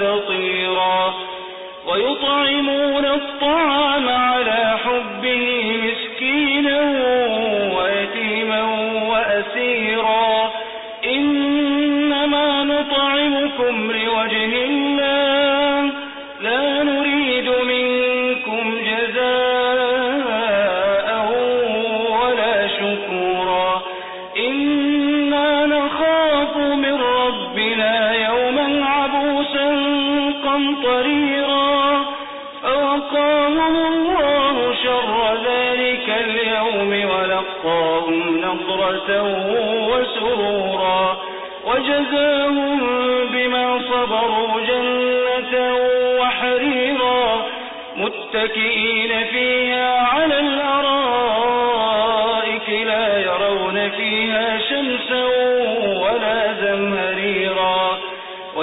مستطيرا ويطعمون الطعام على حبه مسكينا ويتيما وأسيرا. قمطريرا فوقاهم الله شر ذلك اليوم ولقاهم نظرة وسرورا وجزاهم بما صبروا جنة وحريرا متكئين فيها على الأرائك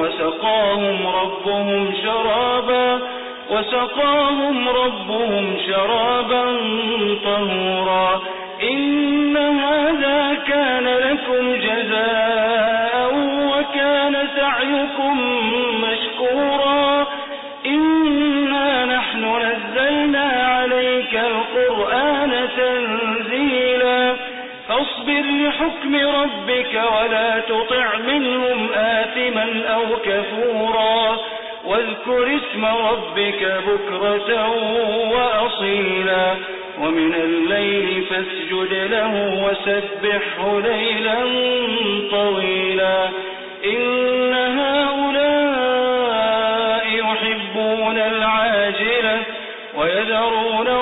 وسقاهم ربهم شرابا وسقاهم ربهم شرابا طهورا. إن هذا كان لكم جزاء وكان سعيكم مشكورا. إنا نحن نزلنا عليك القرآن تنزيلا. فاصبر لحكم ربك ولا تطع منهم آثما أو كفورا واذكر اسم ربك بكرة وأصيلا. ومن الليل فاسجد له وسبحه ليلا طويلا. إن هؤلاء يحبون العاجلة ويذرون